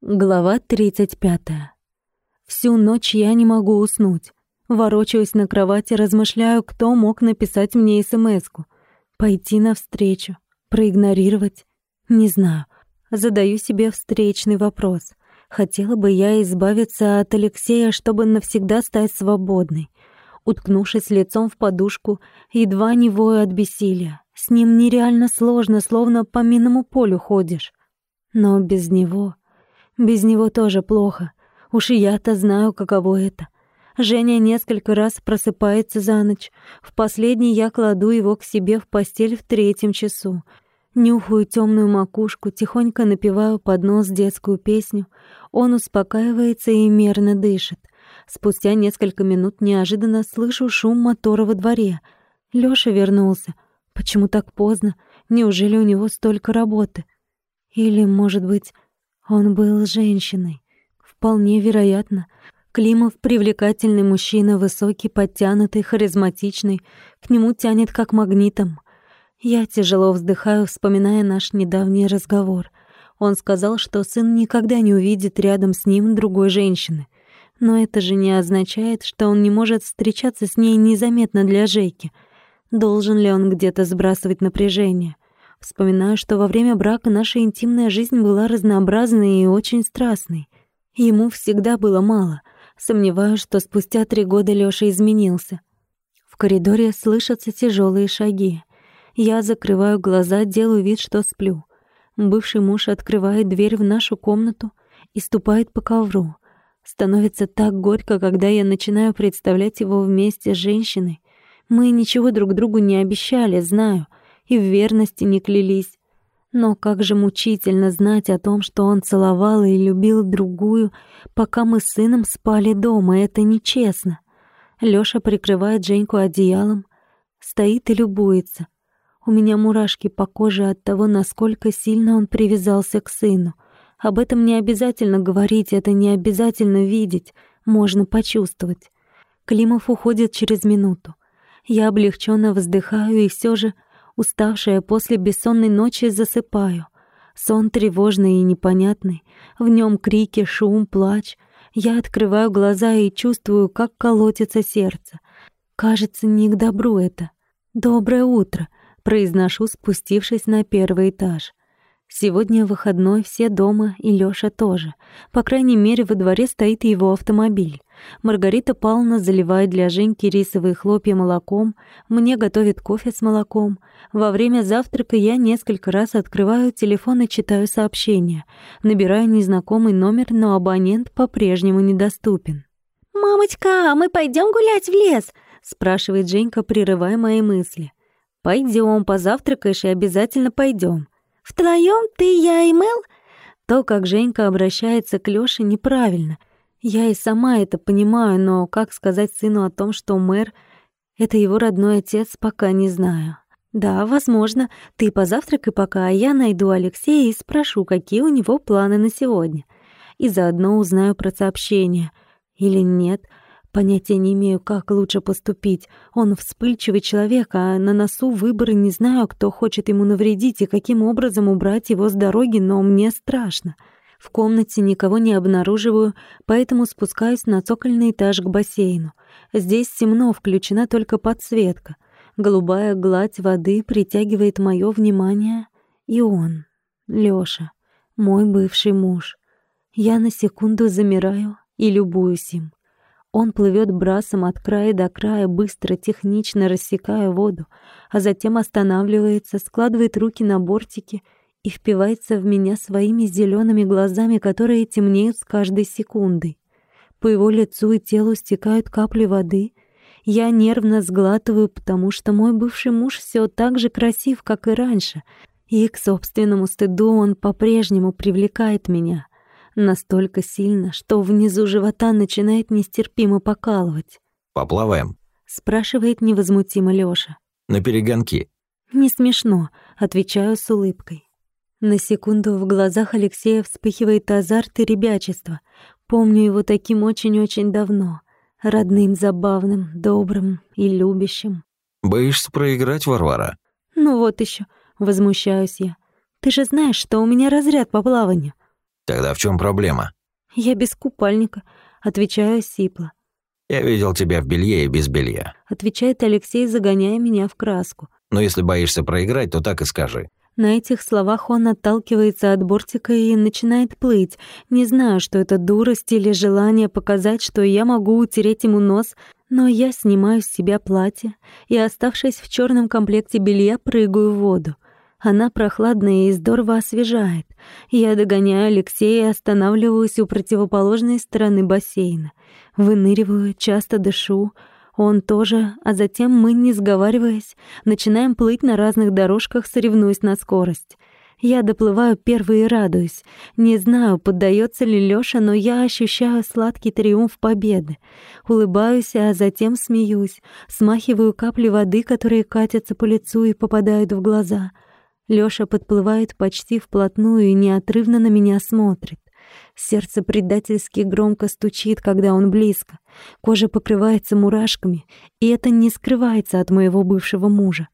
Глава 35. Всю ночь я не могу уснуть. Ворочаюсь на кровати, размышляю, кто мог написать мне СМСку. Пойти навстречу, проигнорировать. Не знаю. Задаю себе встречный вопрос. Хотела бы я избавиться от Алексея, чтобы навсегда стать свободной. Уткнувшись лицом в подушку, едва не вою от бессилия. С ним нереально сложно, словно по минному полю ходишь. Но без него без него тоже плохо. Уж я-то знаю, каково это. Женя несколько раз просыпается за ночь. В последний я кладу его к себе в постель в третьем часу. Нюхаю темную макушку, тихонько напеваю под нос детскую песню. Он успокаивается и мерно дышит. Спустя несколько минут неожиданно слышу шум мотора во дворе. Лёша вернулся. Почему так поздно? Неужели у него столько работы? Или, может быть, он был женщиной. Вполне вероятно. Климов привлекательный мужчина, высокий, подтянутый, харизматичный. К нему тянет как магнитом. Я тяжело вздыхаю, вспоминая наш недавний разговор. Он сказал, что сын никогда не увидит рядом с ним другой женщины. Но это же не означает, что он не может встречаться с ней незаметно для Жейки. Должен ли он где-то сбрасывать напряжение? Вспоминаю, что во время брака наша интимная жизнь была разнообразной и очень страстной. Ему всегда было мало. Сомневаюсь, что спустя три года Лёша изменился. В коридоре слышатся тяжелые шаги. Я закрываю глаза, делаю вид, что сплю. Бывший муж открывает дверь в нашу комнату и ступает по ковру. Становится так горько, когда я начинаю представлять его вместе с женщиной. Мы ничего друг другу не обещали, знаю — и в верности не клялись. Но как же мучительно знать о том, что он целовал и любил другую, пока мы с сыном спали дома, это нечестно. Лёша прикрывает Женьку одеялом, стоит и любуется. У меня мурашки по коже от того, насколько сильно он привязался к сыну. Об этом не обязательно говорить, это не обязательно видеть, можно почувствовать. Климов уходит через минуту. Я облегченно вздыхаю и все же Уставшая после бессонной ночи засыпаю. Сон тревожный и непонятный. В нем крики, шум, плач. Я открываю глаза и чувствую, как колотится сердце. Кажется, не к добру это. «Доброе утро», — произношу, спустившись на первый этаж. Сегодня выходной, все дома, и Лёша тоже. По крайней мере, во дворе стоит его автомобиль. Маргарита Павловна заливает для Женьки рисовые хлопья молоком, мне готовит кофе с молоком. Во время завтрака я несколько раз открываю телефон и читаю сообщения. Набираю незнакомый номер, но абонент по-прежнему недоступен. «Мамочка, а мы пойдем гулять в лес?» — спрашивает Женька, прерывая мои мысли. «Пойдем, позавтракаешь и обязательно пойдем. Втроём ты, я и Мэл?» То, как Женька обращается к Лёше, неправильно. Я и сама это понимаю, но как сказать сыну о том, что мэр — это его родной отец, пока не знаю. Да, возможно, ты позавтракай пока, а я найду Алексея и спрошу, какие у него планы на сегодня. И заодно узнаю про сообщение. Или нет — Понятия не имею, как лучше поступить. Он вспыльчивый человек, а на носу выборы не знаю, кто хочет ему навредить и каким образом убрать его с дороги, но мне страшно. В комнате никого не обнаруживаю, поэтому спускаюсь на цокольный этаж к бассейну. Здесь темно, включена только подсветка. Голубая гладь воды притягивает моё внимание, и он, Лёша, мой бывший муж. Я на секунду замираю и любуюсь им. Он плывет брасом от края до края, быстро, технично рассекая воду, а затем останавливается, складывает руки на бортики и впивается в меня своими зелеными глазами, которые темнеют с каждой секундой. По его лицу и телу стекают капли воды. Я нервно сглатываю, потому что мой бывший муж все так же красив, как и раньше, и к собственному стыду он по-прежнему привлекает меня — Настолько сильно, что внизу живота начинает нестерпимо покалывать. «Поплаваем?» — спрашивает невозмутимо Лёша. «На перегонки». «Не смешно», — отвечаю с улыбкой. На секунду в глазах Алексея вспыхивает азарт и ребячество. Помню его таким очень-очень давно. Родным, забавным, добрым и любящим. «Боишься проиграть, Варвара?» «Ну вот еще, возмущаюсь я. «Ты же знаешь, что у меня разряд по плаванию». Тогда в чем проблема? Я без купальника, отвечаю сипло. Я видел тебя в белье и без белья. Отвечает Алексей, загоняя меня в краску. Но если боишься проиграть, то так и скажи. На этих словах он отталкивается от бортика и начинает плыть. Не знаю, что это дурость или желание показать, что я могу утереть ему нос, но я снимаю с себя платье и, оставшись в черном комплекте белья, прыгаю в воду. Она прохладная и здорово освежает. Я догоняю Алексея и останавливаюсь у противоположной стороны бассейна. Выныриваю, часто дышу. Он тоже, а затем мы, не сговариваясь, начинаем плыть на разных дорожках, соревнуясь на скорость. Я доплываю первый и радуюсь. Не знаю, поддается ли Лёша, но я ощущаю сладкий триумф победы. Улыбаюсь, а затем смеюсь. Смахиваю капли воды, которые катятся по лицу и попадают в глаза — Лёша подплывает почти вплотную и неотрывно на меня смотрит. Сердце предательски громко стучит, когда он близко. Кожа покрывается мурашками, и это не скрывается от моего бывшего мужа.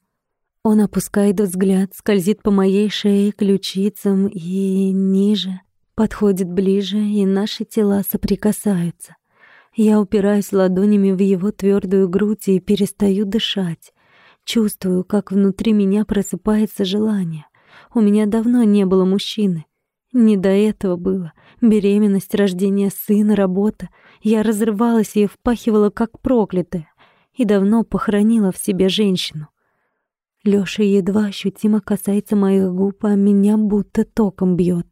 Он опускает взгляд, скользит по моей шее, ключицам и ниже, подходит ближе, и наши тела соприкасаются. Я упираюсь ладонями в его твердую грудь и перестаю дышать. Чувствую, как внутри меня просыпается желание. У меня давно не было мужчины. Не до этого было. Беременность, рождение сына, работа. Я разрывалась и впахивала как проклятая. И давно похоронила в себе женщину. Лёша едва ощутимо касается моих губ, а меня будто током бьет.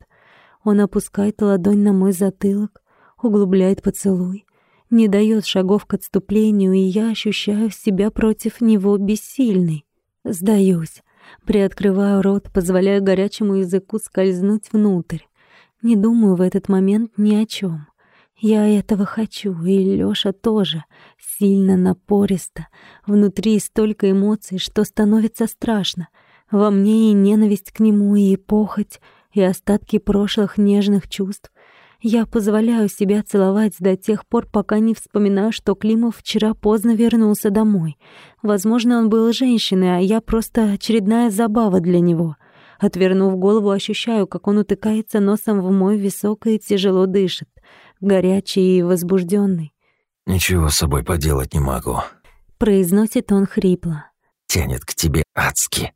Он опускает ладонь на мой затылок, углубляет поцелуй, не дает шагов к отступлению, и я ощущаю себя против него бессильной. Сдаюсь. Приоткрываю рот, позволяя горячему языку скользнуть внутрь. Не думаю в этот момент ни о чем. Я этого хочу, и Лёша тоже. Сильно, напористо. Внутри столько эмоций, что становится страшно. Во мне и ненависть к нему, и похоть, и остатки прошлых нежных чувств. Я позволяю себя целовать до тех пор, пока не вспоминаю, что Климов вчера поздно вернулся домой. Возможно, он был женщиной, а я просто очередная забава для него. Отвернув голову, ощущаю, как он утыкается носом в мой висок и тяжело дышит, горячий и возбужденный. «Ничего с собой поделать не могу», — произносит он хрипло. «Тянет к тебе адски».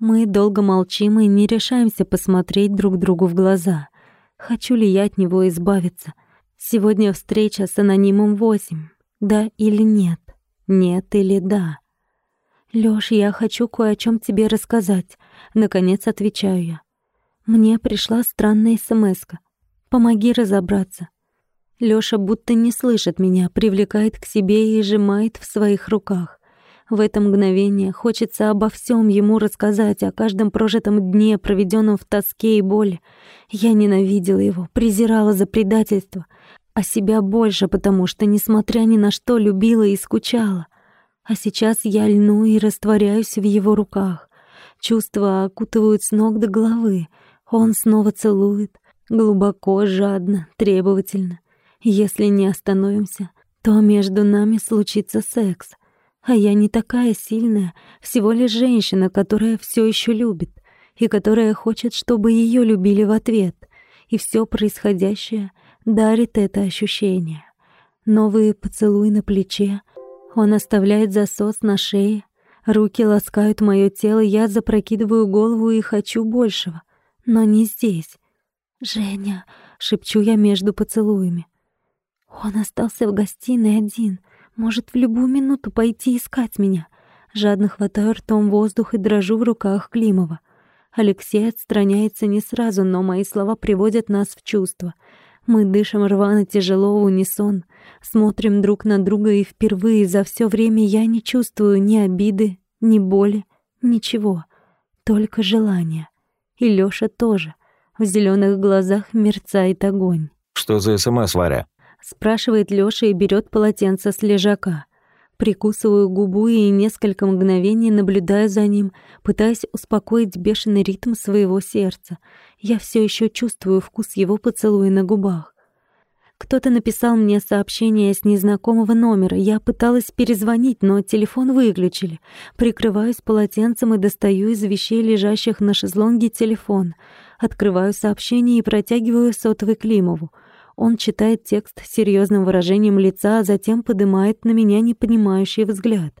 Мы долго молчим и не решаемся посмотреть друг другу в глаза — Хочу ли я от него избавиться? Сегодня встреча с анонимом 8. Да или нет? Нет или да? Лёш, я хочу кое о чем тебе рассказать. Наконец отвечаю я. Мне пришла странная смска. Помоги разобраться. Лёша будто не слышит меня, привлекает к себе и сжимает в своих руках. В это мгновение хочется обо всем ему рассказать, о каждом прожитом дне, проведенном в тоске и боли. Я ненавидела его, презирала за предательство, а себя больше, потому что, несмотря ни на что, любила и скучала. А сейчас я льну и растворяюсь в его руках. Чувства окутывают с ног до головы. Он снова целует, глубоко, жадно, требовательно. Если не остановимся, то между нами случится секс — а я не такая сильная, всего лишь женщина, которая все еще любит и которая хочет, чтобы ее любили в ответ. И все происходящее дарит это ощущение. Новые поцелуи на плече, он оставляет засос на шее, руки ласкают мое тело, я запрокидываю голову и хочу большего, но не здесь. «Женя», — шепчу я между поцелуями. Он остался в гостиной один — может в любую минуту пойти искать меня. Жадно хватаю ртом воздух и дрожу в руках Климова. Алексей отстраняется не сразу, но мои слова приводят нас в чувство. Мы дышим рвано тяжело в унисон, смотрим друг на друга, и впервые за все время я не чувствую ни обиды, ни боли, ничего, только желание. И Лёша тоже. В зеленых глазах мерцает огонь. «Что за СМС, Варя?» Спрашивает Лёша и берет полотенце с лежака. Прикусываю губу и несколько мгновений наблюдаю за ним, пытаясь успокоить бешеный ритм своего сердца. Я все еще чувствую вкус его поцелуя на губах. Кто-то написал мне сообщение с незнакомого номера. Я пыталась перезвонить, но телефон выключили. Прикрываюсь полотенцем и достаю из вещей, лежащих на шезлонге, телефон. Открываю сообщение и протягиваю сотовый Климову. Он читает текст с серьезным выражением лица, а затем поднимает на меня непонимающий взгляд.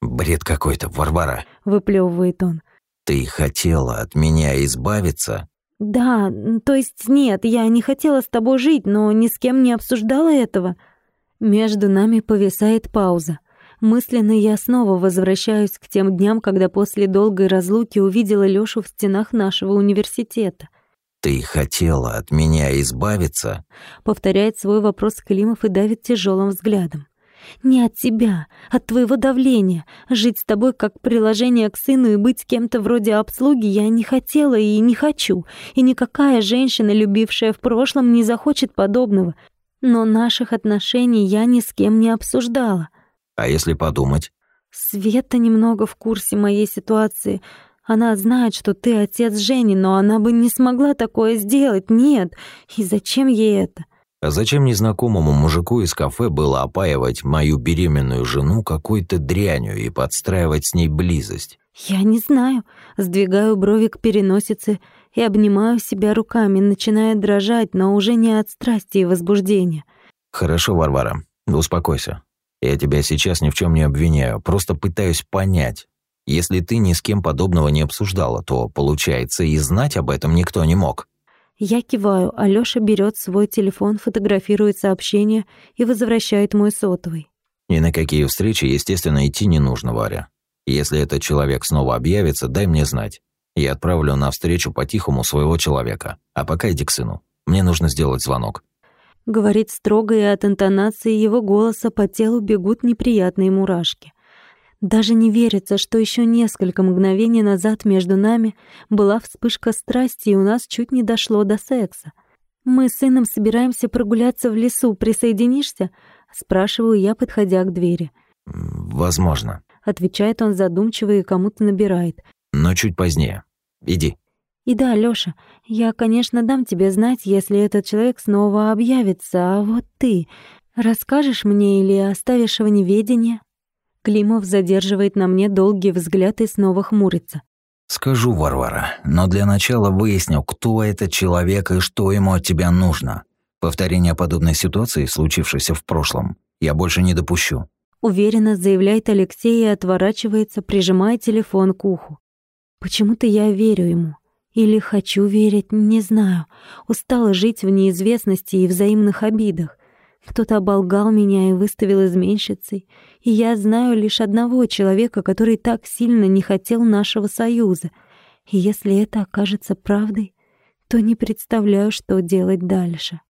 «Бред какой-то, Варвара!» — выплевывает он. «Ты хотела от меня избавиться?» «Да, то есть нет, я не хотела с тобой жить, но ни с кем не обсуждала этого». Между нами повисает пауза. Мысленно я снова возвращаюсь к тем дням, когда после долгой разлуки увидела Лёшу в стенах нашего университета. «Ты хотела от меня избавиться?» Повторяет свой вопрос Климов и давит тяжелым взглядом. «Не от тебя, от твоего давления. Жить с тобой как приложение к сыну и быть кем-то вроде обслуги я не хотела и не хочу. И никакая женщина, любившая в прошлом, не захочет подобного. Но наших отношений я ни с кем не обсуждала. А если подумать? Света немного в курсе моей ситуации. Она знает, что ты отец Жени, но она бы не смогла такое сделать, нет. И зачем ей это? А зачем незнакомому мужику из кафе было опаивать мою беременную жену какой-то дрянью и подстраивать с ней близость? Я не знаю. Сдвигаю брови к переносице и обнимаю себя руками, начиная дрожать, но уже не от страсти и возбуждения. Хорошо, Варвара, успокойся. Я тебя сейчас ни в чем не обвиняю, просто пытаюсь понять. Если ты ни с кем подобного не обсуждала, то, получается, и знать об этом никто не мог. Я киваю, а Лёша берёт свой телефон, фотографирует сообщение и возвращает мой сотовый. Ни на какие встречи, естественно, идти не нужно, Варя. Если этот человек снова объявится, дай мне знать. Я отправлю на встречу по-тихому своего человека. А пока иди к сыну. Мне нужно сделать звонок. Говорит строго, и от интонации его голоса по телу бегут неприятные мурашки. Даже не верится, что еще несколько мгновений назад между нами была вспышка страсти, и у нас чуть не дошло до секса. «Мы с сыном собираемся прогуляться в лесу. Присоединишься?» — спрашиваю я, подходя к двери. «Возможно», — отвечает он задумчиво и кому-то набирает. «Но чуть позднее. Иди». И да, Лёша, я, конечно, дам тебе знать, если этот человек снова объявится, а вот ты расскажешь мне или оставишь в неведении?» Климов задерживает на мне долгий взгляд и снова хмурится. «Скажу, Варвара, но для начала выясню, кто этот человек и что ему от тебя нужно. Повторение подобной ситуации, случившейся в прошлом, я больше не допущу». Уверенно заявляет Алексей и отворачивается, прижимая телефон к уху. Почему-то я верю ему. Или хочу верить, не знаю. Устала жить в неизвестности и взаимных обидах. Кто-то оболгал меня и выставил изменщицей. И я знаю лишь одного человека, который так сильно не хотел нашего союза. И если это окажется правдой, то не представляю, что делать дальше.